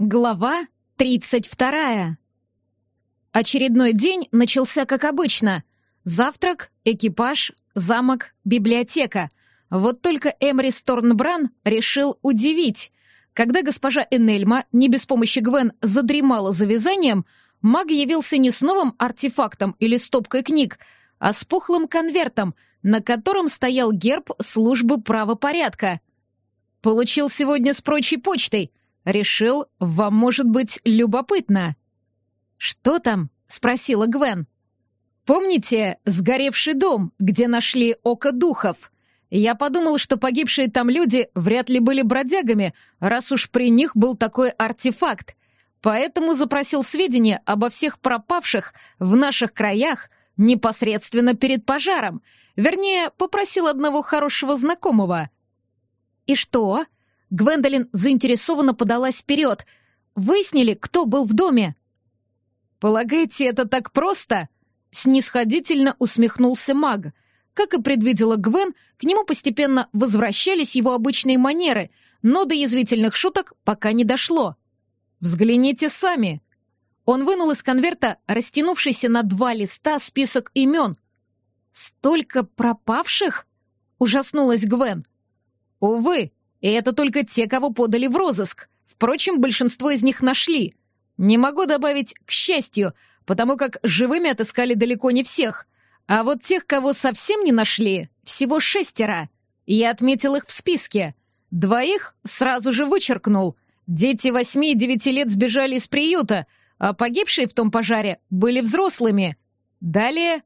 Глава 32. Очередной день начался как обычно. Завтрак, экипаж, замок, библиотека. Вот только Эмри Сторнбран решил удивить. Когда госпожа Энельма, не без помощи Гвен, задремала за вязанием, маг явился не с новым артефактом или стопкой книг, а с пухлым конвертом, на котором стоял герб службы правопорядка. «Получил сегодня с прочей почтой», Решил, вам может быть любопытно. Что там? спросила Гвен. Помните сгоревший дом, где нашли око духов? Я подумал, что погибшие там люди вряд ли были бродягами, раз уж при них был такой артефакт. Поэтому запросил сведения обо всех пропавших в наших краях непосредственно перед пожаром. Вернее, попросил одного хорошего знакомого. «И что?» Гвендолин заинтересованно подалась вперед. «Выяснили, кто был в доме?» «Полагаете, это так просто?» Снисходительно усмехнулся маг. Как и предвидела Гвен, к нему постепенно возвращались его обычные манеры, но до язвительных шуток пока не дошло. «Взгляните сами!» Он вынул из конверта растянувшийся на два листа список имен. «Столько пропавших?» — ужаснулась Гвен. «Увы, и это только те, кого подали в розыск. Впрочем, большинство из них нашли. Не могу добавить «к счастью», потому как живыми отыскали далеко не всех. А вот тех, кого совсем не нашли, всего шестеро. Я отметил их в списке. Двоих сразу же вычеркнул. Дети восьми и девяти лет сбежали из приюта, а погибшие в том пожаре были взрослыми. Далее...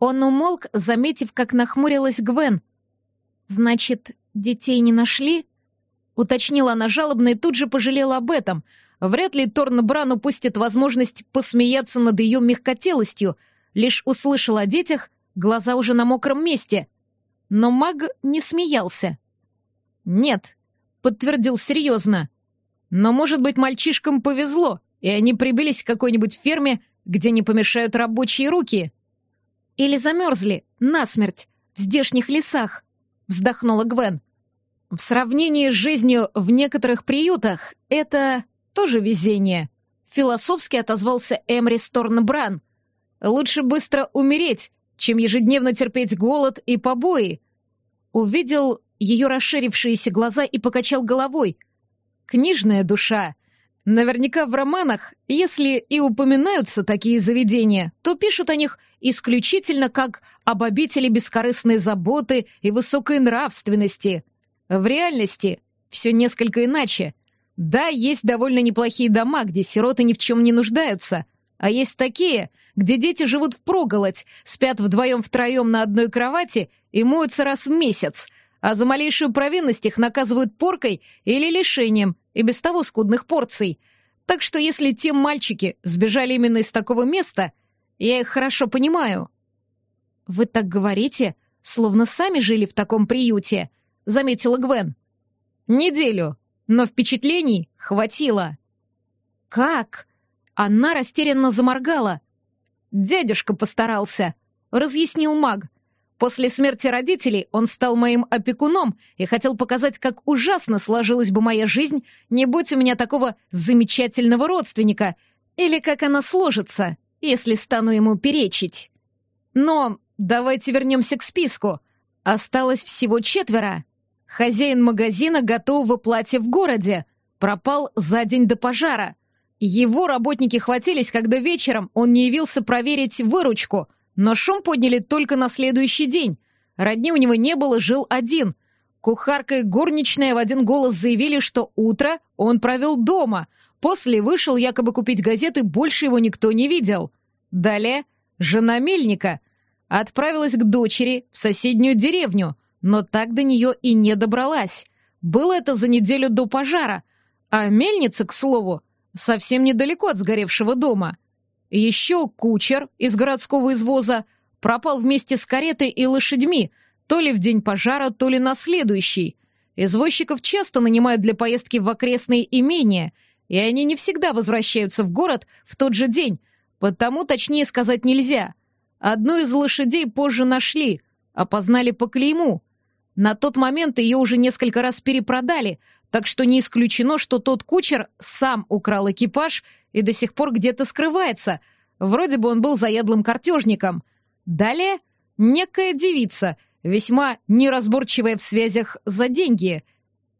Он умолк, заметив, как нахмурилась Гвен. «Значит, детей не нашли?» Уточнила она жалобно и тут же пожалела об этом. Вряд ли Торн Бран упустит возможность посмеяться над ее мягкотелостью. Лишь услышал о детях, глаза уже на мокром месте. Но маг не смеялся. «Нет», — подтвердил серьезно. «Но, может быть, мальчишкам повезло, и они прибились к какой-нибудь ферме, где не помешают рабочие руки». «Или замерзли, насмерть, в здешних лесах», — вздохнула Гвен. В сравнении с жизнью в некоторых приютах это тоже везение. Философски отозвался Эмри Сторнбран. Лучше быстро умереть, чем ежедневно терпеть голод и побои. Увидел ее расширившиеся глаза и покачал головой. Книжная душа. Наверняка в романах, если и упоминаются такие заведения, то пишут о них исключительно как об обители бескорыстной заботы и высокой нравственности — в реальности все несколько иначе. Да, есть довольно неплохие дома, где сироты ни в чем не нуждаются, а есть такие, где дети живут впроголодь, спят вдвоем-втроем на одной кровати и моются раз в месяц, а за малейшую провинность их наказывают поркой или лишением, и без того скудных порций. Так что если те мальчики сбежали именно из такого места, я их хорошо понимаю. «Вы так говорите, словно сами жили в таком приюте», заметила Гвен. «Неделю, но впечатлений хватило». «Как?» Она растерянно заморгала. «Дядюшка постарался», — разъяснил маг. «После смерти родителей он стал моим опекуном и хотел показать, как ужасно сложилась бы моя жизнь, не будь у меня такого замечательного родственника, или как она сложится, если стану ему перечить. Но давайте вернемся к списку. Осталось всего четверо». Хозяин магазина готового платья в городе. Пропал за день до пожара. Его работники хватились, когда вечером он не явился проверить выручку, но шум подняли только на следующий день. Родни у него не было, жил один. Кухарка и горничная в один голос заявили, что утро он провел дома. После вышел якобы купить газеты, больше его никто не видел. Далее жена мельника отправилась к дочери в соседнюю деревню — но так до нее и не добралась. Было это за неделю до пожара, а мельница, к слову, совсем недалеко от сгоревшего дома. Еще кучер из городского извоза пропал вместе с каретой и лошадьми, то ли в день пожара, то ли на следующий. Извозчиков часто нанимают для поездки в окрестные имения, и они не всегда возвращаются в город в тот же день, потому точнее сказать нельзя. Одну из лошадей позже нашли, опознали по клейму, на тот момент ее уже несколько раз перепродали, так что не исключено, что тот кучер сам украл экипаж и до сих пор где-то скрывается. Вроде бы он был заядлым картежником. Далее некая девица, весьма неразборчивая в связях за деньги.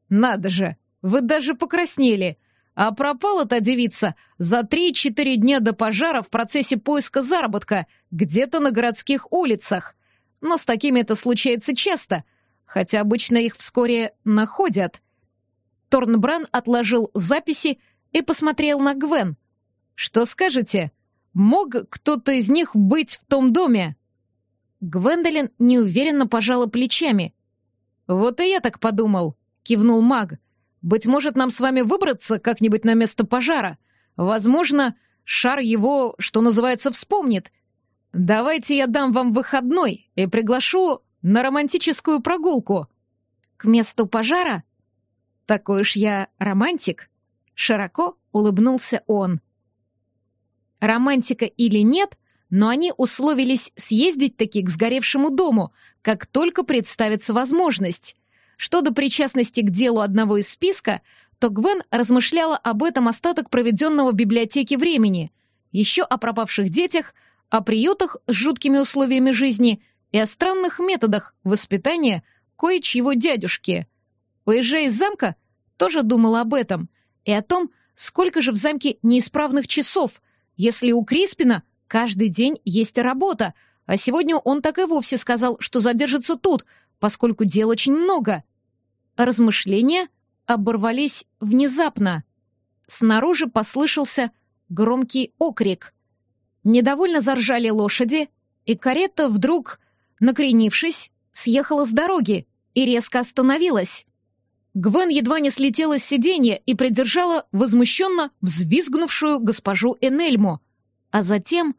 Надо же, вы даже покраснели. А пропала та девица за 3-4 дня до пожара в процессе поиска заработка где-то на городских улицах. Но с такими это случается часто, хотя обычно их вскоре находят. Торнбран отложил записи и посмотрел на Гвен. «Что скажете? Мог кто-то из них быть в том доме?» Гвендолин неуверенно пожала плечами. «Вот и я так подумал», — кивнул маг. «Быть может, нам с вами выбраться как-нибудь на место пожара? Возможно, шар его, что называется, вспомнит. Давайте я дам вам выходной и приглашу на романтическую прогулку». «К месту пожара?» «Такой уж я романтик», — широко улыбнулся он. Романтика или нет — но они условились съездить таки к сгоревшему дому, как только представится возможность. Что до причастности к делу одного из списка, то Гвен размышляла об этом остаток проведенного в библиотеке времени, еще о пропавших детях, о приютах с жуткими условиями жизни и о странных методах воспитания кое-чьего дядюшки. Уезжая из замка, тоже думала об этом и о том, сколько же в замке неисправных часов, если у Криспина Каждый день есть работа, а сегодня он так и вовсе сказал, что задержится тут, поскольку дел очень много. Размышления оборвались внезапно. Снаружи послышался громкий окрик. Недовольно заржали лошади, и карета вдруг, накренившись, съехала с дороги и резко остановилась. Гвен едва не слетела с сиденья и придержала возмущенно взвизгнувшую госпожу Энельму — а затем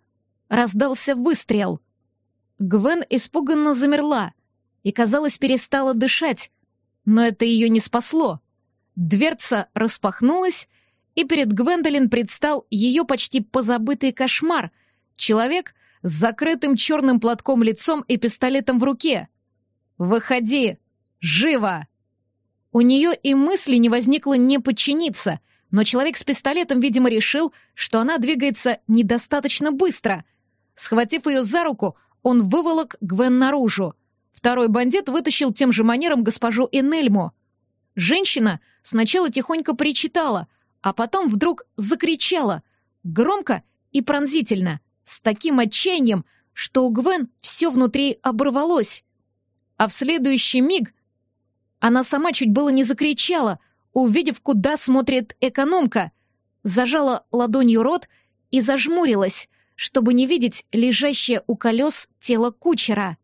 раздался выстрел. Гвен испуганно замерла и, казалось, перестала дышать, но это ее не спасло. Дверца распахнулась, и перед Гвендолин предстал ее почти позабытый кошмар — человек с закрытым черным платком лицом и пистолетом в руке. «Выходи! Живо!» У нее и мысли не возникло не подчиниться, но человек с пистолетом, видимо, решил, что она двигается недостаточно быстро. Схватив ее за руку, он выволок Гвен наружу. Второй бандит вытащил тем же манером госпожу Энельму. Женщина сначала тихонько причитала, а потом вдруг закричала, громко и пронзительно, с таким отчаянием, что у Гвен все внутри оборвалось. А в следующий миг она сама чуть было не закричала — увидев, куда смотрит экономка, зажала ладонью рот и зажмурилась, чтобы не видеть лежащее у колес тело кучера.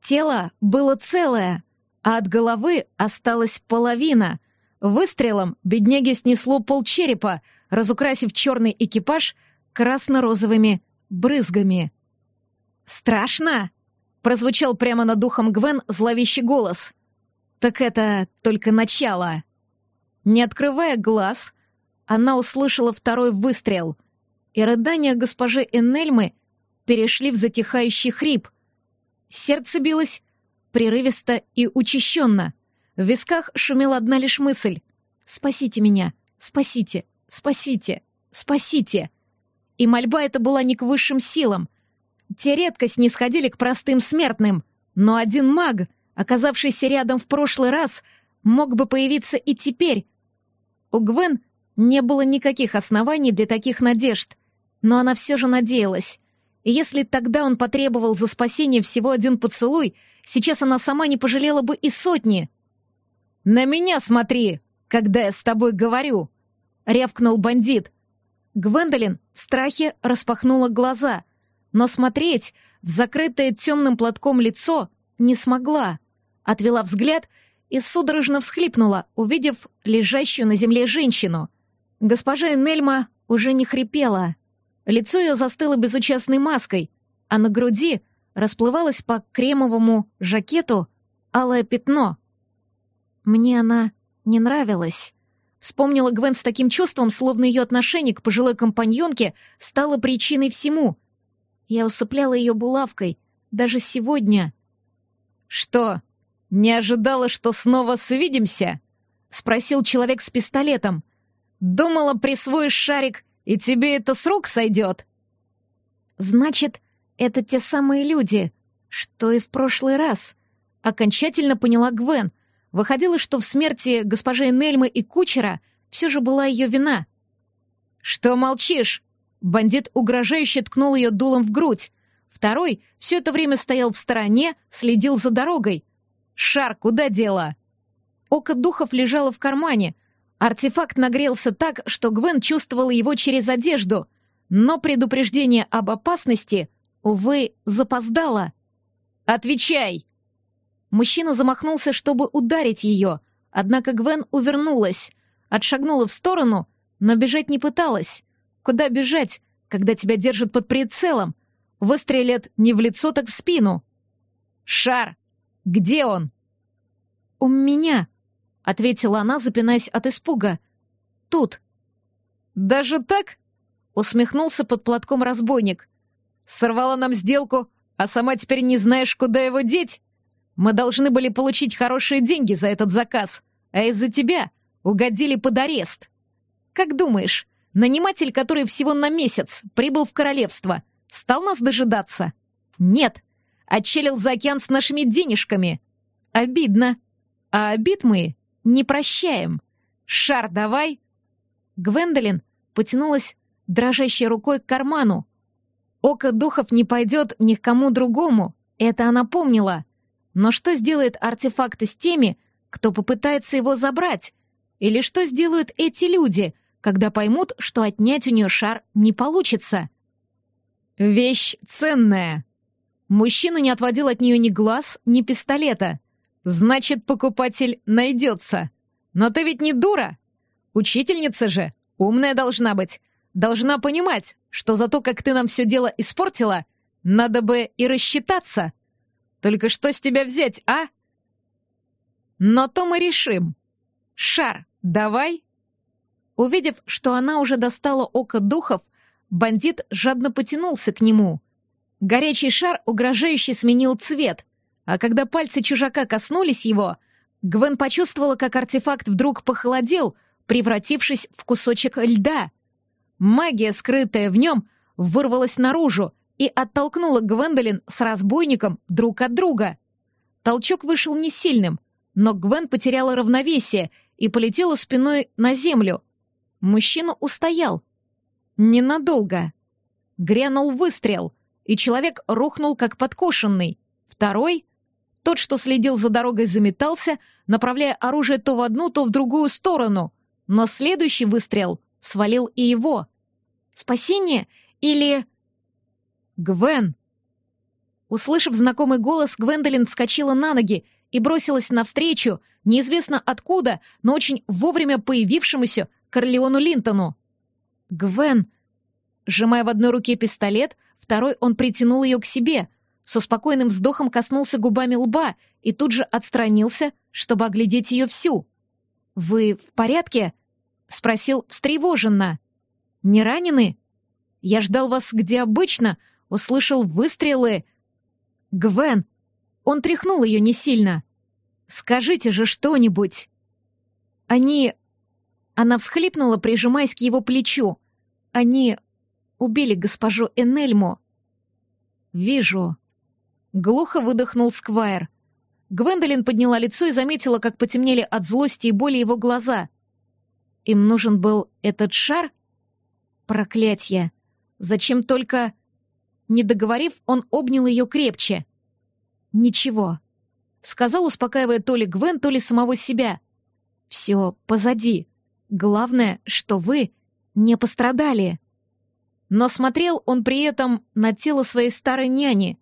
Тело было целое, а от головы осталась половина. Выстрелом бедняге снесло полчерепа, разукрасив черный экипаж красно-розовыми брызгами. «Страшно?» — прозвучал прямо над духом Гвен зловещий голос. «Так это только начало». Не открывая глаз, она услышала второй выстрел, и рыдания госпожи Энельмы перешли в затихающий хрип. Сердце билось прерывисто и учащенно. В висках шумела одна лишь мысль «Спасите меня! Спасите! Спасите! Спасите!» И мольба эта была не к высшим силам. Те редко снисходили к простым смертным, но один маг, оказавшийся рядом в прошлый раз, мог бы появиться и теперь, у Гвен не было никаких оснований для таких надежд, но она все же надеялась. И если тогда он потребовал за спасение всего один поцелуй, сейчас она сама не пожалела бы и сотни. «На меня смотри, когда я с тобой говорю!» — рявкнул бандит. Гвендолин в страхе распахнула глаза, но смотреть в закрытое темным платком лицо не смогла. Отвела взгляд и судорожно всхлипнула, увидев лежащую на земле женщину. Госпожа Нельма уже не хрипела. Лицо ее застыло безучастной маской, а на груди расплывалось по кремовому жакету алое пятно. Мне она не нравилась. Вспомнила Гвен с таким чувством, словно ее отношение к пожилой компаньонке стало причиной всему. Я усыпляла ее булавкой, даже сегодня. «Что, «Не ожидала, что снова свидимся?» — спросил человек с пистолетом. «Думала, присвоишь шарик, и тебе это с рук сойдет?» «Значит, это те самые люди, что и в прошлый раз», — окончательно поняла Гвен. Выходило, что в смерти госпожи Нельмы и кучера все же была ее вина. «Что молчишь?» Бандит угрожающе ткнул ее дулом в грудь. Второй все это время стоял в стороне, следил за дорогой. «Шар, куда дело?» Око духов лежало в кармане. Артефакт нагрелся так, что Гвен чувствовала его через одежду, но предупреждение об опасности, увы, запоздало. «Отвечай!» Мужчина замахнулся, чтобы ударить ее, однако Гвен увернулась, отшагнула в сторону, но бежать не пыталась. Куда бежать, когда тебя держат под прицелом? Выстрелят не в лицо, так в спину. «Шар! Где он?» «У меня», — ответила она, запинаясь от испуга. «Тут». «Даже так?» — усмехнулся под платком разбойник. «Сорвала нам сделку, а сама теперь не знаешь, куда его деть? Мы должны были получить хорошие деньги за этот заказ, а из-за тебя угодили под арест. Как думаешь, наниматель, который всего на месяц прибыл в королевство, стал нас дожидаться? Нет. Отчелил за океан с нашими денежками. Обидно. А обид мы не прощаем. Шар давай. Гвендолин потянулась дрожащей рукой к карману. Око духов не пойдет ни к кому другому. Это она помнила. Но что сделает артефакт с теми, кто попытается его забрать? Или что сделают эти люди, когда поймут, что отнять у нее шар не получится? Вещь ценная. Мужчина не отводил от нее ни глаз, ни пистолета. Значит, покупатель найдется. Но ты ведь не дура. Учительница же, умная должна быть. Должна понимать, что за то, как ты нам все дело испортила, надо бы и рассчитаться. Только что с тебя взять, а? Но то мы решим. Шар, давай. Увидев, что она уже достала око духов, бандит жадно потянулся к нему. Горячий шар угрожающе сменил цвет, а когда пальцы чужака коснулись его, Гвен почувствовала, как артефакт вдруг похолодел, превратившись в кусочек льда. Магия, скрытая в нем, вырвалась наружу, и оттолкнула Гвендолин с разбойником друг от друга. Толчок вышел не сильным, но Гвен потеряла равновесие и полетела спиной на землю. Мужчина устоял. Ненадолго. Грянул выстрел, и человек рухнул как подкошенный. Второй, тот, что следил за дорогой, заметался, направляя оружие то в одну, то в другую сторону. Но следующий выстрел свалил и его. Спасение или... «Гвен!» Услышав знакомый голос, Гвендолин вскочила на ноги и бросилась навстречу, неизвестно откуда, но очень вовремя появившемуся Корлеону Линтону. «Гвен!» Сжимая в одной руке пистолет, второй он притянул ее к себе, со спокойным вздохом коснулся губами лба и тут же отстранился, чтобы оглядеть ее всю. «Вы в порядке?» — спросил встревоженно. «Не ранены? Я ждал вас где обычно, услышал выстрелы. Гвен! Он тряхнул ее не сильно. Скажите же что-нибудь. Они... Она всхлипнула, прижимаясь к его плечу. Они убили госпожу Энельму. Вижу. Глухо выдохнул Сквайр. Гвендолин подняла лицо и заметила, как потемнели от злости и боли его глаза. Им нужен был этот шар? Проклятье! Зачем только... Не договорив, он обнял ее крепче. «Ничего», — сказал, успокаивая то ли Гвен, то ли самого себя. «Все позади. Главное, что вы не пострадали». Но смотрел он при этом на тело своей старой няни,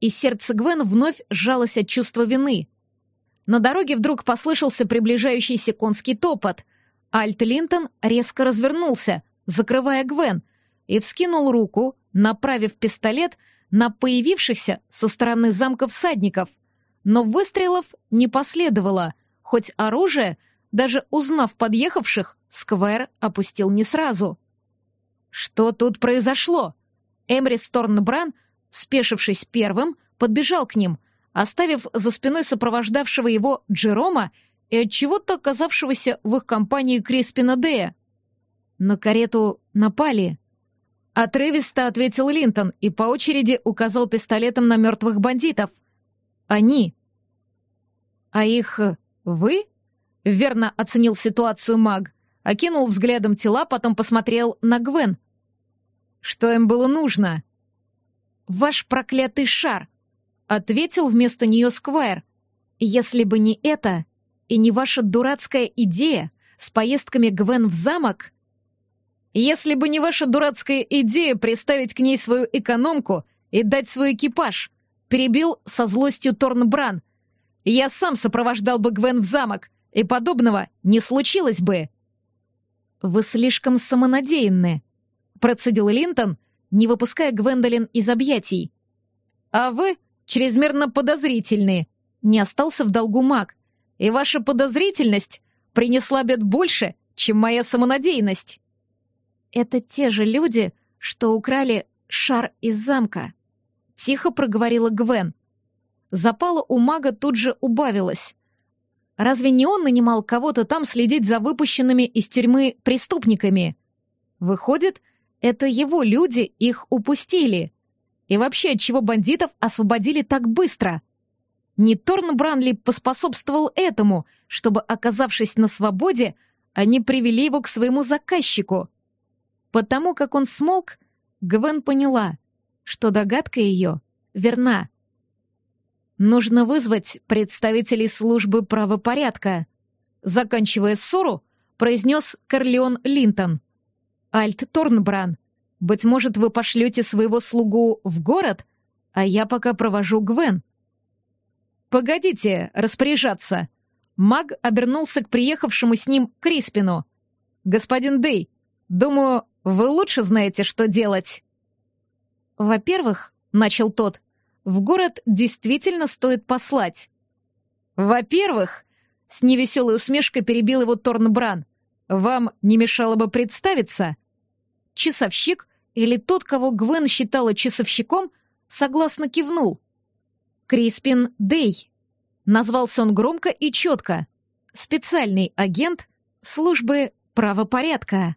и сердце Гвен вновь сжалось от чувства вины. На дороге вдруг послышался приближающийся конский топот. Альт Линтон резко развернулся, закрывая Гвен, и вскинул руку, направив пистолет на появившихся со стороны замка всадников. Но выстрелов не последовало, хоть оружие, даже узнав подъехавших, Сквайр опустил не сразу. Что тут произошло? Эмрис Торнбран, спешившись первым, подбежал к ним, оставив за спиной сопровождавшего его Джерома и от чего-то оказавшегося в их компании Криспина Дея. На карету напали. Отрывисто ответил Линтон и по очереди указал пистолетом на мертвых бандитов. Они. А их вы? Верно оценил ситуацию маг. Окинул взглядом тела, потом посмотрел на Гвен. Что им было нужно? Ваш проклятый шар, ответил вместо нее Сквайр. Если бы не это и не ваша дурацкая идея с поездками Гвен в замок, если бы не ваша дурацкая идея приставить к ней свою экономку и дать свой экипаж, перебил со злостью Торнбран. Я сам сопровождал бы Гвен в замок, и подобного не случилось бы. Вы слишком самонадеянны, процедил Линтон, не выпуская Гвендолин из объятий. А вы чрезмерно подозрительны. Не остался в долгу маг. И ваша подозрительность принесла бед больше, чем моя самонадеянность. «Это те же люди, что украли шар из замка», — тихо проговорила Гвен. Запала у мага тут же убавилась. Разве не он нанимал кого-то там следить за выпущенными из тюрьмы преступниками? Выходит, это его люди их упустили. И вообще, от чего бандитов освободили так быстро? Не Торн Бранли поспособствовал этому, чтобы, оказавшись на свободе, они привели его к своему заказчику. Потому как он смолк, Гвен поняла, что догадка ее верна. Нужно вызвать представителей службы правопорядка. Заканчивая ссору, произнес Корлеон Линтон. Альт Торнбран, быть может, вы пошлете своего слугу в город, а я пока провожу Гвен. Погодите распоряжаться. Маг обернулся к приехавшему с ним Криспину. Господин Дей, думаю, вы лучше знаете, что делать. Во-первых, начал тот, в город действительно стоит послать. Во-первых, с невеселой усмешкой перебил его Торнбран, вам не мешало бы представиться? Часовщик или тот, кого Гвен считала часовщиком, согласно кивнул. Криспин Дей. Назвался он громко и четко. Специальный агент службы правопорядка.